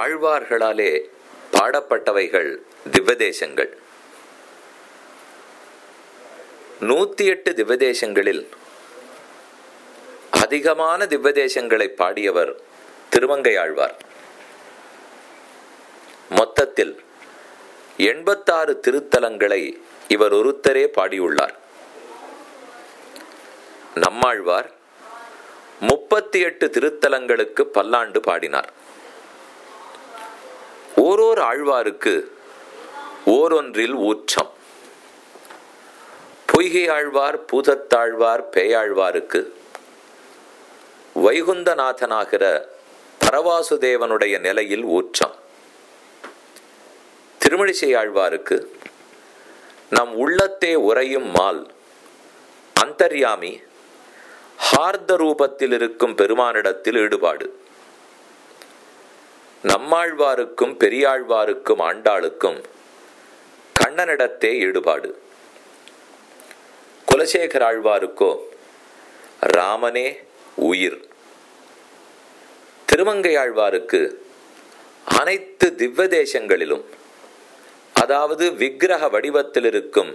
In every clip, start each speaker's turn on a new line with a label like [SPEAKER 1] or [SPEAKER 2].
[SPEAKER 1] ஆழ்வார்களாலே பாடப்பட்டவைகள் திவ்வதேசங்கள் நூத்தி எட்டு திவ்வதேசங்களில் அதிகமான திவ்வதேசங்களை பாடியவர் திருமங்கை ஆழ்வார். மொத்தத்தில் எண்பத்தாறு திருத்தலங்களை இவர் ஒருத்தரே பாடியுள்ளார். நம்மாழ்வார் முப்பத்தி எட்டு திருத்தலங்களுக்கு பல்லாண்டு பாடினார். ஓரோர் ஆழ்வாருக்கு ஓரொன்றில் ஊற்றம். பொய்கை ஆழ்வார் பூதத்தாழ்வார் பேயாழ்வாருக்கு வைகுந்தநாதனாகிற பரவாசுதேவனுடைய நிலையில் ஊற்றம். திருமழிசை ஆழ்வாருக்கு நம் உள்ளத்தே உறையும் மால் அந்தர்யாமி ஹார்த ரூபத்தில் இருக்கும் பெருமானிடத்தில் ஈடுபாடு. நம்மாழ்வாருக்கும் பெரியாழ்வாருக்கும் ஆண்டாளுக்கும் கண்ணனிடத்தே ஈடுபாடு. குலசேகர ஆழ்வாருக்கோ ராமனே உயிர். திருமங்கையாழ்வாருக்கு அனைத்து திவ்ய தேசங்களிலும் அதாவது விக்கிரக வடிவத்தில் இருக்கும்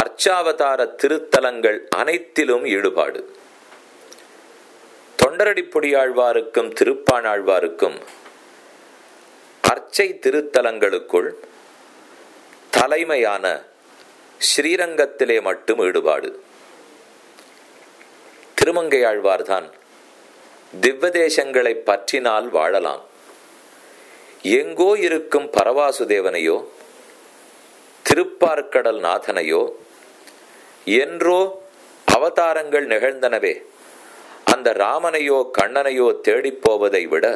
[SPEAKER 1] அர்ச்சாவதார திருத்தலங்கள் அனைத்திலும் ஈடுபாடு. தொண்டரடிப்பொடியாழ்வாருக்கும் திருப்பாணாழ்வாருக்கும் அர்ச்சை திருத்தலங்களுக்குள் தலைமையான ஸ்ரீரங்கத்திலே மட்டும் ஈடுபாடு. திருமங்கையாழ்வார்தான் திவ்வதேசங்களை பற்றினால் வாழலாம். எங்கோ இருக்கும் பரவாசுதேவனையோ திருப்பார்க்கடல் நாதனையோ என்றோ அவதாரங்கள் நிகழ்ந்தனவே அந்த ராமனையோ கண்ணனையோ தேடிப் போவதை விட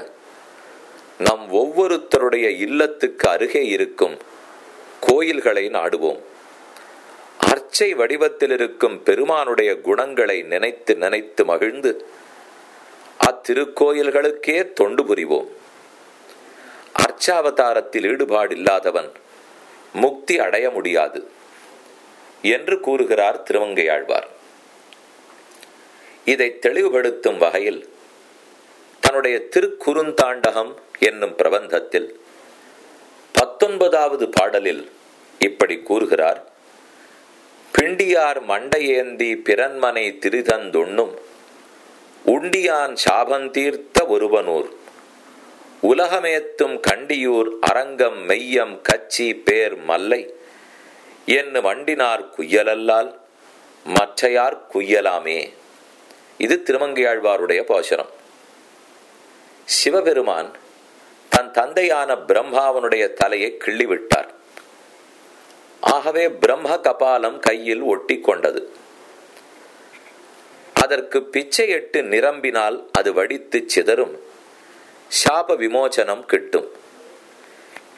[SPEAKER 1] நம் ஒவ்வொருத்தருடைய இல்லத்துக்கு அருகே இருக்கும் கோயில்களை நாடுவோம். அர்ச்சை வடிவத்தில் இருக்கும் பெருமானுடைய குணங்களை நினைத்து நினைத்து மகிழ்ந்து அத்திருக்கோயில்களுக்கே தொண்டு புரிவோம். அர்ச்சாவதாரத்தில் ஈடுபாடு இல்லாதவன் முக்தி அடைய முடியாது என்று கூறுகிறார் திருவங்கையாழ்வார். இதை தெளிவுபடுத்தும் வகையில் தன்னுடைய திருக்குறுந்தாண்டகம் என்னும் பிரபந்தத்தில் பத்தொன்பதாவது பாடலில் இப்படி கூறுகிறார் பிண்டியார் மண்டையேந்தி பிறன்மனை திருதந்துண்ணும் உண்டியான் சாபந்தீர்த்த ஒருவனூர் உலகமேத்தும் கண்டியூர் அரங்கம் மெய்யம் கச்சி பேர் மல்லை என்று வண்டினார் குய்யலல்லால் மற்றையார் குய்யலாமே. இது திருமங்கையாழ்வாருடைய போஷனம் சிவபெருமான் தன் தந்தையான பிரம்மாவனுடைய தலையை கிள்ளிவிட்டார். ஆகவே பிரம்ம கபாலம் கையில் ஒட்டி கொண்டது அதற்கு பிச்சை எட்டு நிரம்பினால் அது வடித்து சிதறும். சாப விமோசனம் கிட்டும்.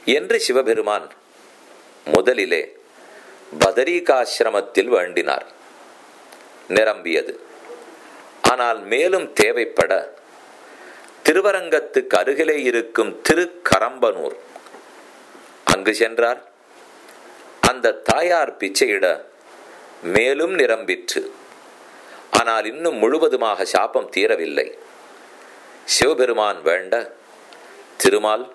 [SPEAKER 1] என்று சிவபெருமான் முதலிலே பதரீகாசிரமத்தில் வேண்டினார். நிரம்பியது. ஆனால் மேலும் தேவைப்பட திருவரங்கத்துக்கு அருகிலே இருக்கும் திருக்கரம்பனூர். அங்கு சென்றார் அந்த தாயார் பிச்சையிட மேலும் நிரம்பிற்று. ஆனால் இன்னும் முழுவதுமாக சாபம் தீரவில்லை. சிவபெருமான் வேண்ட திருமால்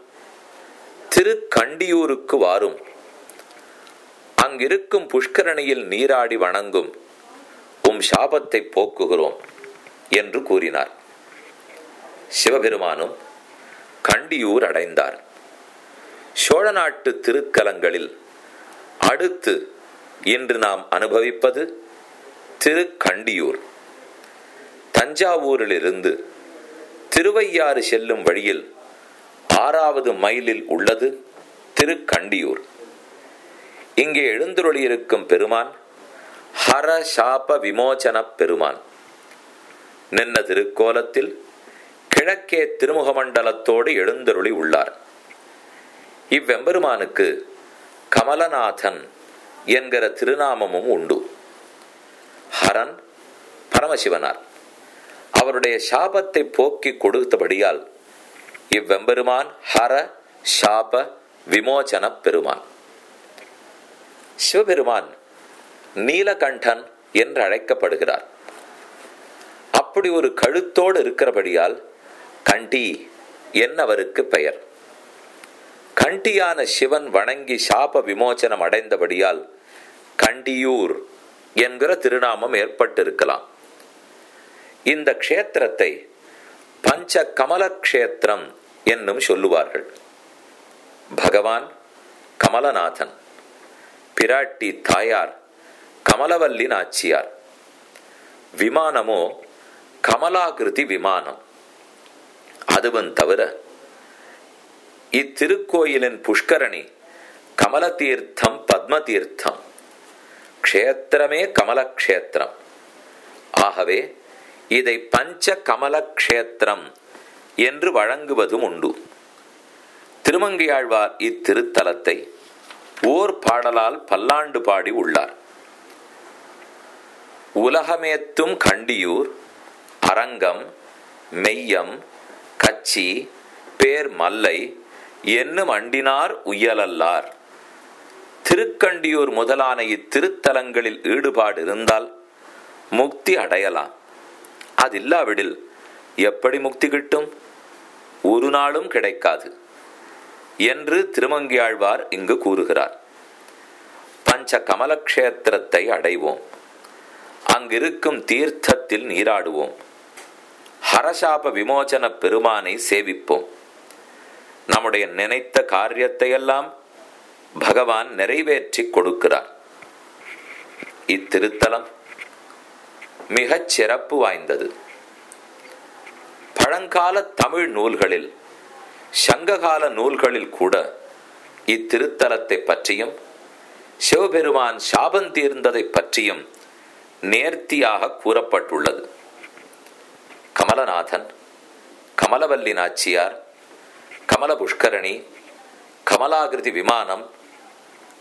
[SPEAKER 1] திருக்கண்டியூருக்கு வாரும். அங்கிருக்கும் புஷ்கரணியில் நீராடி வணங்கும் உம் சாபத்தை போக்குகிறோம் என்று கூறினார். சிவபெருமானும் கண்டியூர் அடைந்தார். சோழ நாட்டு திருக்கலங்களில் அடுத்து இன்று நாம் அனுபவிப்பது திருக்கண்டியூர். தஞ்சாவூரிலிருந்து திருவையாறு செல்லும் வழியில் ஆறாவது மைலில் உள்ளது திருக்கண்டியூர். இங்கே எழுந்துருளியிருக்கும் பெருமான் ஹர சாப விமோசன பெருமான். நின்ன திருக்கோலத்தில் கிழக்கே திருமுகமண்டலத்தோடு எழுந்தருளி உள்ளார். இவ்வெம்பெருமானுக்கு கமலநாதன் என்கிற திருநாமமும் உண்டு. ஹரன் பரமசிவனார். அவருடைய சாபத்தை போக்கி கொடுத்தபடியால் இவ்வெம்பெருமான் ஹர சாப விமோச்சன பெருமான். சிவபெருமான் நீலகண்டன் என்று அழைக்கப்படுகிறார். அப்படி ஒரு கழுத்தோடு இருக்கிறபடியால் கண்டி என்னவருக்கு பெயர்? கண்டியான சிவன் வணங்கி சாப விமோச்சனம் அடைந்தபடியால் கண்டியூர் என்கிற திருநாமம் ஏற்பட்டிருக்கலாம். இந்த க்ஷேத்திரத்தை பஞ்ச கமல க்ஷேத்திரம் என்னும் சொல்லுவார்கள். பகவான் கமலநாதன் பிராட்டி தாயார் கமலவல்லி நாச்சியார். விமானமோ கமலாகிருதி விமானம். அதுவும் தவிர இத்திருக்கோயிலின் புஷ்கரணி கமல தீர்த்தம் பத்ம தீர்த்தம் க்ஷேத்திரமே கமலக்ஷேத்திரம். ஆகவே இதை பஞ்ச கமலக்ஷேத்திரம் என்று வழங்குவதும் உண்டு. திருமங்கையாழ்வார் இத்திருத்தலத்தை ஓர் பாடலால் பல்லாண்டு பாடி உள்ளார். உலகமேத்தும் கண்டியூர் அரங்கம் மெய்யம் கச்சி பேர் மல்லை என்னும் அண்டினார் உயலல்லார். திருக்கண்டியூர் முதலான இத்திருத்தலங்களில் ஈடுபாடு இருந்தால் முக்தி அடையலாம். அதில்லாவிடில் எப்படி முக்தி கிட்டும்? ஒரு நாளும் கிடைக்காது என்று திருமங்கியாழ்வார் இங்கு கூறுகிறார். பஞ்ச கமலக்ஷேத்திரத்தை அடைவோம். அங்கிருக்கும் தீர்த்தத்தில் நீராடுவோம். ஹரசாப விமோச்சன பெருமானை சேவிப்போம். நம்முடைய நினைத்த காரியத்தையெல்லாம் பகவான் நிறைவேற்றி கொடுக்கிறார். இத்திருத்தலம் மிகச் சிறப்பு வாய்ந்தது. பழங்கால தமிழ் நூல்களில் சங்ககால நூல்களில் கூட இத்திருத்தலத்தை பற்றியும் சிவபெருமான் சாபம் தீர்ந்ததை பற்றியும் நேர்த்தியாக கூறப்பட்டுள்ளது. கமலநாதன் கமலவல்லி நாச்சியார் கமல புஷ்கரணி கமலாகிருதி விமானம்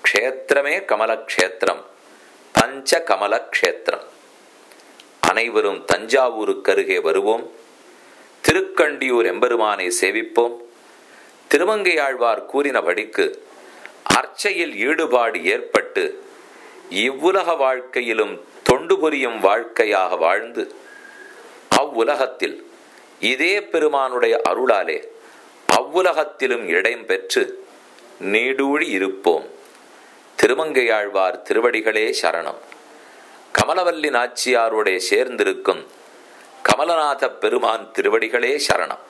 [SPEAKER 1] க்ஷேத்திரமே கமலக்ஷேத்திரம் பஞ்ச கமலக்ஷேத்திரம் அனைவரும் தஞ்சாவூருக்கு அருகே வருவோம். திருக்கண்டியூர் எம்பெருமானை சேவிப்போம். திருமங்கையாழ்வார் கூறினபடிக்கு அர்ச்சையில் ஈடுபாடு ஏற்பட்டு இவ்வுலக வாழ்க்கையிலும் தொண்டு புரியும் வாழ்க்கையாக வாழ்ந்து அவ்வுலகத்தில் இதே பெருமானுடைய அருளாலே அவ்வுலகத்திலும் இடம் பெற்று நீடூழி இருப்போம். திருமங்கையாழ்வார் திருவடிகளே சரணம். கமலவல்லி நாச்சியாரோடே சேர்ந்திருக்கும் கமலநாத பெருமான் திருவடிகளே சரணம்.